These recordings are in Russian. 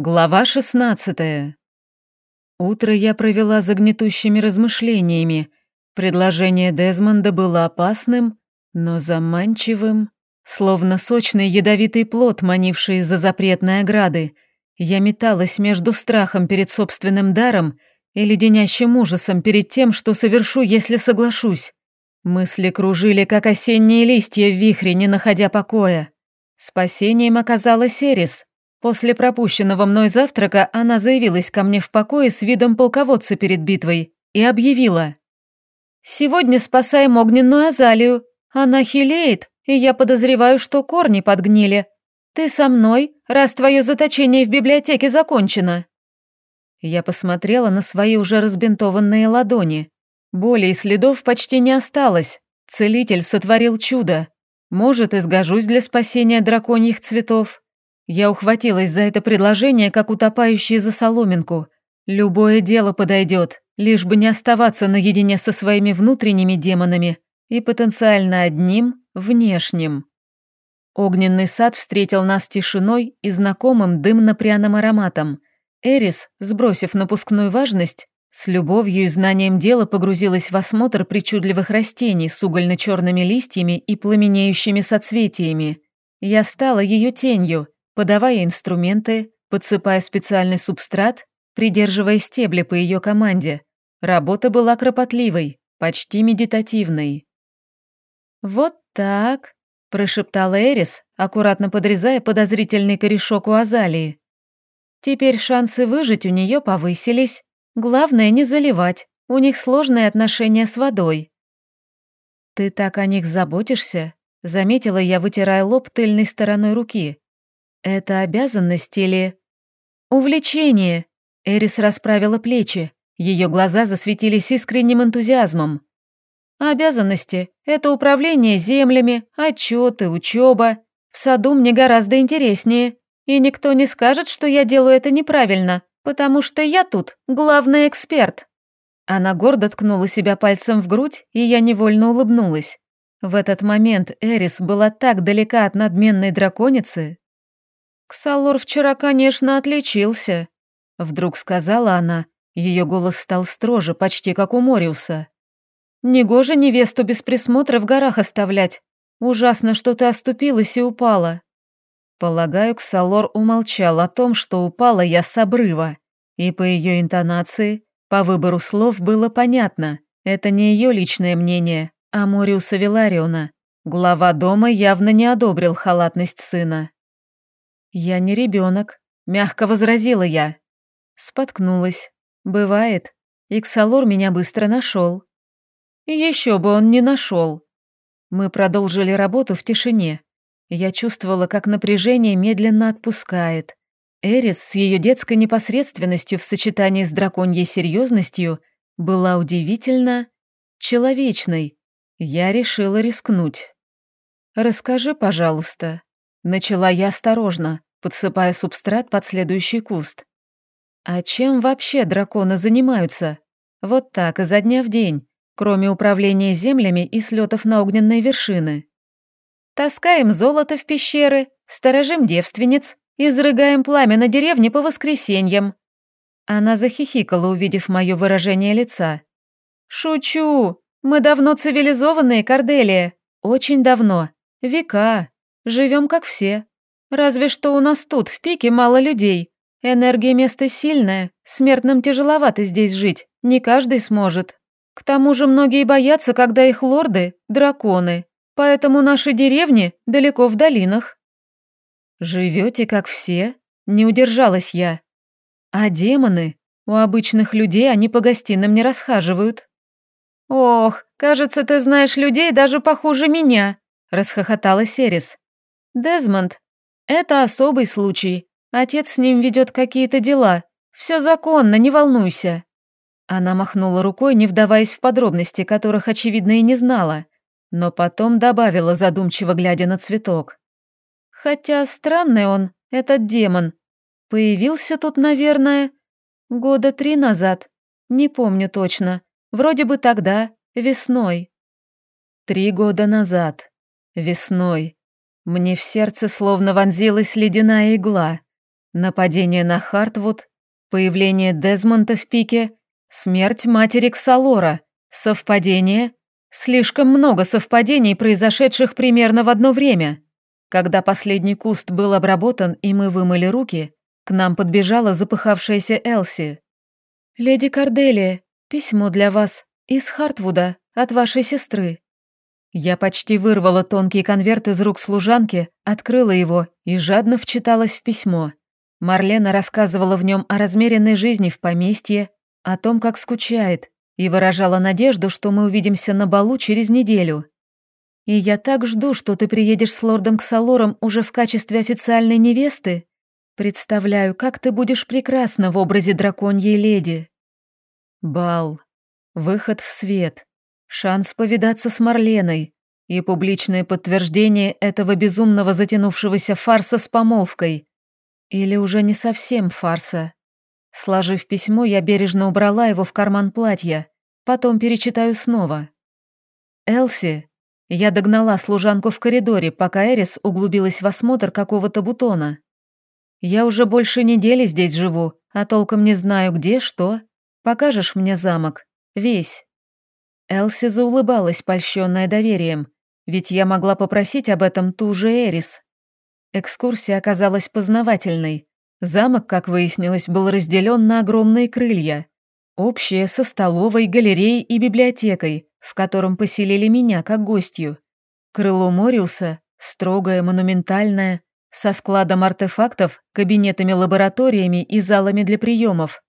Глава 16. Утро я провела за гнетущими размышлениями. Предложение Дезмонда было опасным, но заманчивым, словно сочный ядовитый плод, манивший из-за запретной ограды. Я металась между страхом перед собственным даром и леденящим ужасом перед тем, что совершу, если соглашусь. Мысли кружили, как осенние листья в вихре, не находя покоя. Спасением оказалась Эрис — После пропущенного мной завтрака она заявилась ко мне в покое с видом полководца перед битвой и объявила. «Сегодня спасаем огненную азалию. Она хилеет, и я подозреваю, что корни подгнили. Ты со мной, раз твое заточение в библиотеке закончено». Я посмотрела на свои уже разбинтованные ладони. Боли и следов почти не осталось. Целитель сотворил чудо. Может, изгожусь для спасения драконьих цветов. Я ухватилась за это предложение, как утопающая за соломинку. Любое дело подойдет, лишь бы не оставаться наедине со своими внутренними демонами и потенциально одним, внешним. Огненный сад встретил нас тишиной и знакомым дымно-пряным ароматом. Эрис, сбросив напускную важность, с любовью и знанием дела погрузилась в осмотр причудливых растений с угольно-черными листьями и пламенеющими соцветиями. Я стала ее тенью, подавая инструменты, подсыпая специальный субстрат, придерживая стебли по ее команде. Работа была кропотливой, почти медитативной. «Вот так», – прошептала Эрис, аккуратно подрезая подозрительный корешок у азалии. «Теперь шансы выжить у нее повысились. Главное не заливать, у них сложные отношения с водой». «Ты так о них заботишься?» – заметила я, вытирая лоб тыльной стороной руки. Это обязанность или... Увлечение. Эрис расправила плечи. Ее глаза засветились искренним энтузиазмом. Обязанности – это управление землями, отчеты, учеба. В саду мне гораздо интереснее. И никто не скажет, что я делаю это неправильно, потому что я тут главный эксперт. Она гордо ткнула себя пальцем в грудь, и я невольно улыбнулась. В этот момент Эрис была так далека от надменной драконицы, «Ксалор вчера, конечно, отличился», — вдруг сказала она. Ее голос стал строже, почти как у Мориуса. «Негоже невесту без присмотра в горах оставлять. Ужасно, что ты оступилась и упала». Полагаю, Ксалор умолчал о том, что упала я с обрыва. И по ее интонации, по выбору слов было понятно. Это не ее личное мнение, а Мориуса Вилариона. Глава дома явно не одобрил халатность сына. «Я не ребенок», — мягко возразила я. Споткнулась. «Бывает. Иксалор меня быстро нашел. Еще бы он не нашел. Мы продолжили работу в тишине. Я чувствовала, как напряжение медленно отпускает. Эрис с ее детской непосредственностью в сочетании с драконьей серьезностью была удивительно человечной. Я решила рискнуть. «Расскажи, пожалуйста», Начала я осторожно, подсыпая субстрат под следующий куст. А чем вообще драконы занимаются? Вот так, изо дня в день, кроме управления землями и слетов на огненные вершины. Таскаем золото в пещеры, сторожим девственниц, изрыгаем пламя на деревне по воскресеньям. Она захихикала, увидев мое выражение лица. «Шучу! Мы давно цивилизованные, Корделия. Очень давно. Века. Живем как все. Разве что у нас тут, в пике, мало людей. Энергия места сильная, смертным тяжеловато здесь жить, не каждый сможет. К тому же многие боятся, когда их лорды – драконы, поэтому наши деревни далеко в долинах. Живете как все? Не удержалась я. А демоны? У обычных людей они по гостиным не расхаживают. Ох, кажется, ты знаешь людей даже похуже меня, расхохоталась Эрис. Дезмонд – это особый случай. Отец с ним ведет какие-то дела. Все законно, не волнуйся». Она махнула рукой, не вдаваясь в подробности, которых, очевидно, и не знала, но потом добавила, задумчиво глядя на цветок. «Хотя странный он, этот демон. Появился тут, наверное, года три назад. Не помню точно. Вроде бы тогда, весной». «Три года назад. Весной. Мне в сердце словно вонзилась ледяная игла. Нападение на Хартвуд, появление Дезмонта в пике, смерть матери Ксалора. Совпадение? Слишком много совпадений, произошедших примерно в одно время. Когда последний куст был обработан и мы вымыли руки, к нам подбежала запыхавшаяся Элси. «Леди Корделия, письмо для вас из Хартвуда от вашей сестры». Я почти вырвала тонкий конверт из рук служанки, открыла его и жадно вчиталась в письмо. Марлена рассказывала в нем о размеренной жизни в поместье, о том, как скучает, и выражала надежду, что мы увидимся на балу через неделю. И я так жду, что ты приедешь с лордом Ксалором уже в качестве официальной невесты. Представляю, как ты будешь прекрасна в образе драконьей леди. Бал. Выход в свет. Шанс повидаться с Марленой. И публичное подтверждение этого безумного затянувшегося фарса с помолвкой. Или уже не совсем фарса. Сложив письмо, я бережно убрала его в карман платья. Потом перечитаю снова. Элси, я догнала служанку в коридоре, пока Эрис углубилась в осмотр какого-то бутона. Я уже больше недели здесь живу, а толком не знаю где, что. Покажешь мне замок? Весь. Элси заулыбалась, польщенная доверием, ведь я могла попросить об этом ту же Эрис. Экскурсия оказалась познавательной. Замок, как выяснилось, был разделен на огромные крылья. Общие со столовой, галереей и библиотекой, в котором поселили меня как гостью. Крыло Мориуса, строгое, монументальное, со складом артефактов, кабинетами-лабораториями и залами для приемов.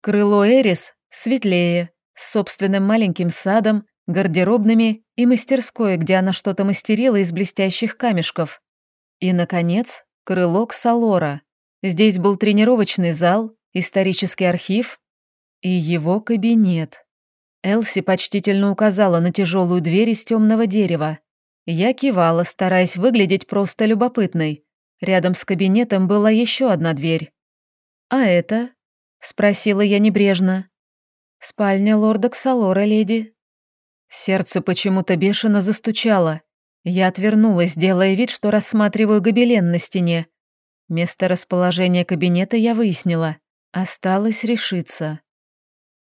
Крыло Эрис светлее, с собственным маленьким садом, гардеробными и мастерской, где она что-то мастерила из блестящих камешков. И, наконец, крыло Ксалора. Здесь был тренировочный зал, исторический архив и его кабинет. Элси почтительно указала на тяжелую дверь из темного дерева. Я кивала, стараясь выглядеть просто любопытной. Рядом с кабинетом была еще одна дверь. «А это?» — спросила я небрежно. «Спальня лорда Ксалора, леди». Сердце почему-то бешено застучало. Я отвернулась, делая вид, что рассматриваю гобелен на стене. Место расположения кабинета я выяснила. Осталось решиться.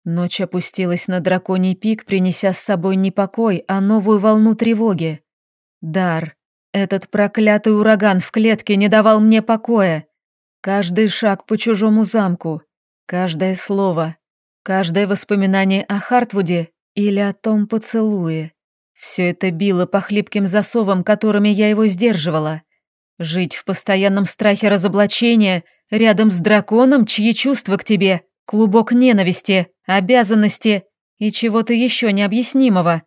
Ночь опустилась на драконий пик, принеся с собой не покой, а новую волну тревоги. Дар. Этот проклятый ураган в клетке не давал мне покоя. Каждый шаг по чужому замку, каждое слово, каждое воспоминание о Хартвуде или о том поцелуе. Все это било по хлипким засовам, которыми я его сдерживала. Жить в постоянном страхе разоблачения рядом с драконом, чьи чувства к тебе Клубок ненависти, обязанности и чего-то еще необъяснимого.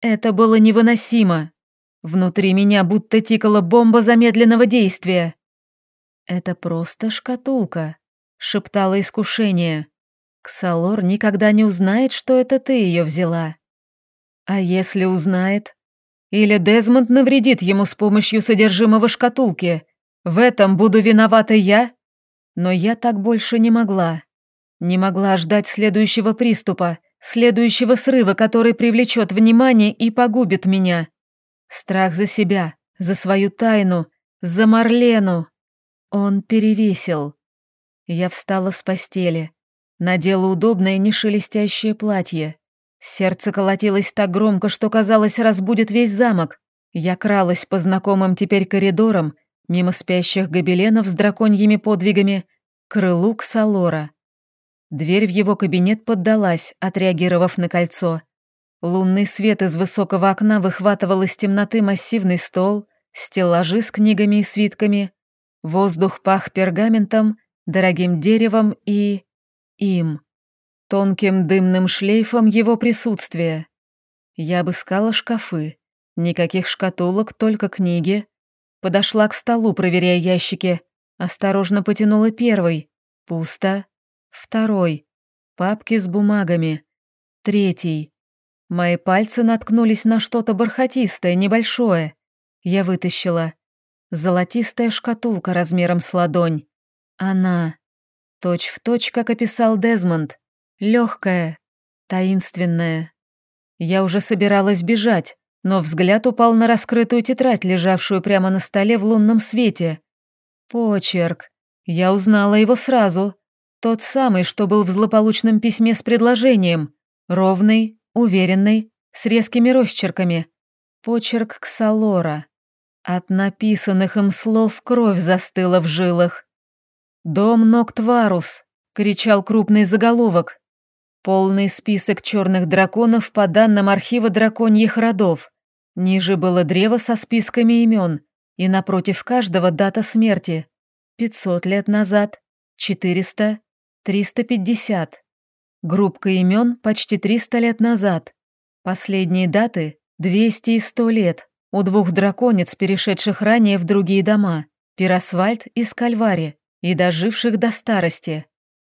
Это было невыносимо. Внутри меня будто тикала бомба замедленного действия. «Это просто шкатулка», — шептало искушение. «Ксалор никогда не узнает, что это ты ее взяла». «А если узнает?» «Или Дезмонд навредит ему с помощью содержимого шкатулки? В этом буду виновата я?» Но я так больше не могла. Не могла ждать следующего приступа, следующего срыва, который привлечет внимание и погубит меня. Страх за себя, за свою тайну, за Марлену. Он перевесил. Я встала с постели, надела удобное нешелестящее платье. Сердце колотилось так громко, что, казалось, разбудит весь замок. Я кралась по знакомым теперь коридорам, мимо спящих гобеленов с драконьими подвигами, к крылу Ксалора. Дверь в его кабинет поддалась, отреагировав на кольцо. Лунный свет из высокого окна выхватывал из темноты массивный стол, стеллажи с книгами и свитками. Воздух пах пергаментом, дорогим деревом и... им. Тонким дымным шлейфом его присутствия. Я обыскала шкафы. Никаких шкатулок, только книги. Подошла к столу, проверяя ящики. Осторожно потянула первый. Пусто. Второй. Папки с бумагами. Третий. Мои пальцы наткнулись на что-то бархатистое, небольшое. Я вытащила. Золотистая шкатулка размером с ладонь. Она. Точь в точь, как описал Дезмонд. Легкая, таинственная. Я уже собиралась бежать, но взгляд упал на раскрытую тетрадь, лежавшую прямо на столе в лунном свете. Почерк. Я узнала его сразу. Тот самый, что был в злополучном письме с предложением. Ровный, уверенный, с резкими росчерками. Почерк Ксалора. От написанных им слов кровь застыла в жилах. «Дом Ноктварус», — кричал крупный заголовок. Полный список черных драконов по данным архива драконьих родов. Ниже было древо со списками имен, и напротив каждого дата смерти. 500 лет назад, 400, 350. Группка имен почти 300 лет назад. Последние даты – 200 и 100 лет. У двух драконец, перешедших ранее в другие дома, Пиросвальд и Скальвари, и доживших до старости.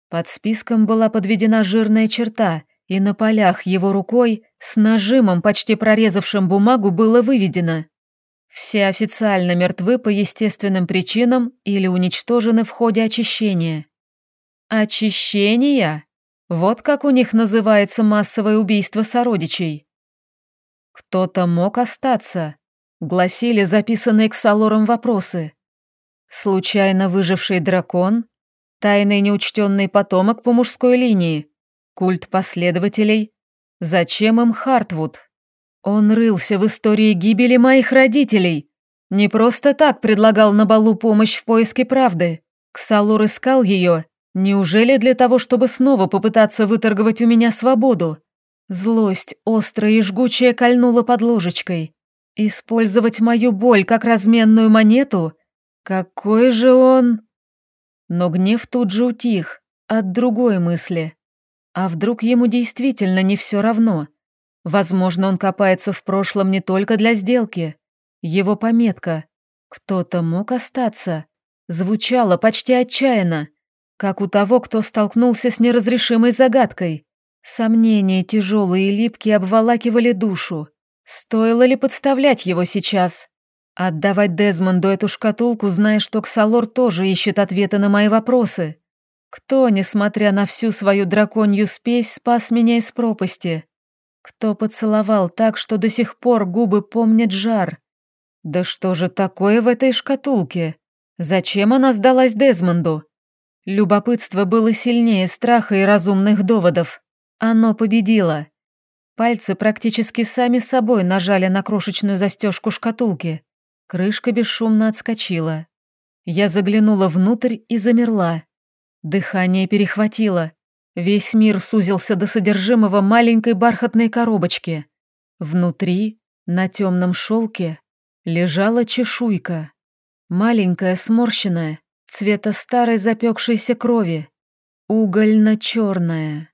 Под списком была подведена жирная черта, и на полях его рукой с нажимом, почти прорезавшим бумагу, было выведено. Все официально мертвы по естественным причинам или уничтожены в ходе очищения. Очищения? Вот как у них называется массовое убийство сородичей. Кто-то мог остаться, гласили записанные к Салорам вопросы. Случайно выживший дракон? Тайный неучтенный потомок по мужской линии? Культ последователей? Зачем им Хартвуд? Он рылся в истории гибели моих родителей. Не просто так предлагал на балу помощь в поиске правды. Ксалор искал ее. Неужели для того, чтобы снова попытаться выторговать у меня свободу? Злость, острая и жгучая, кольнула под ложечкой. Использовать мою боль как разменную монету? Какой же он... Но гнев тут же утих, от другой мысли. А вдруг ему действительно не все равно? Возможно, он копается в прошлом не только для сделки. Его пометка «Кто-то мог остаться» звучала почти отчаянно, как у того, кто столкнулся с неразрешимой загадкой. Сомнения тяжелые и липкие обволакивали душу. Стоило ли подставлять его сейчас? Отдавать Дезмонду эту шкатулку, зная, что Ксалор тоже ищет ответы на мои вопросы. Кто, несмотря на всю свою драконью спесь, спас меня из пропасти? Кто поцеловал так, что до сих пор губы помнят жар? Да что же такое в этой шкатулке? Зачем она сдалась Дезмонду? Любопытство было сильнее страха и разумных доводов. Оно победило. Пальцы практически сами собой нажали на крошечную застежку шкатулки. Крышка бесшумно отскочила. Я заглянула внутрь и замерла. Дыхание перехватило. Весь мир сузился до содержимого маленькой бархатной коробочки. Внутри, на темном шелке, лежала чешуйка. Маленькая, сморщенная, цвета старой запекшейся крови. Угольно-черная.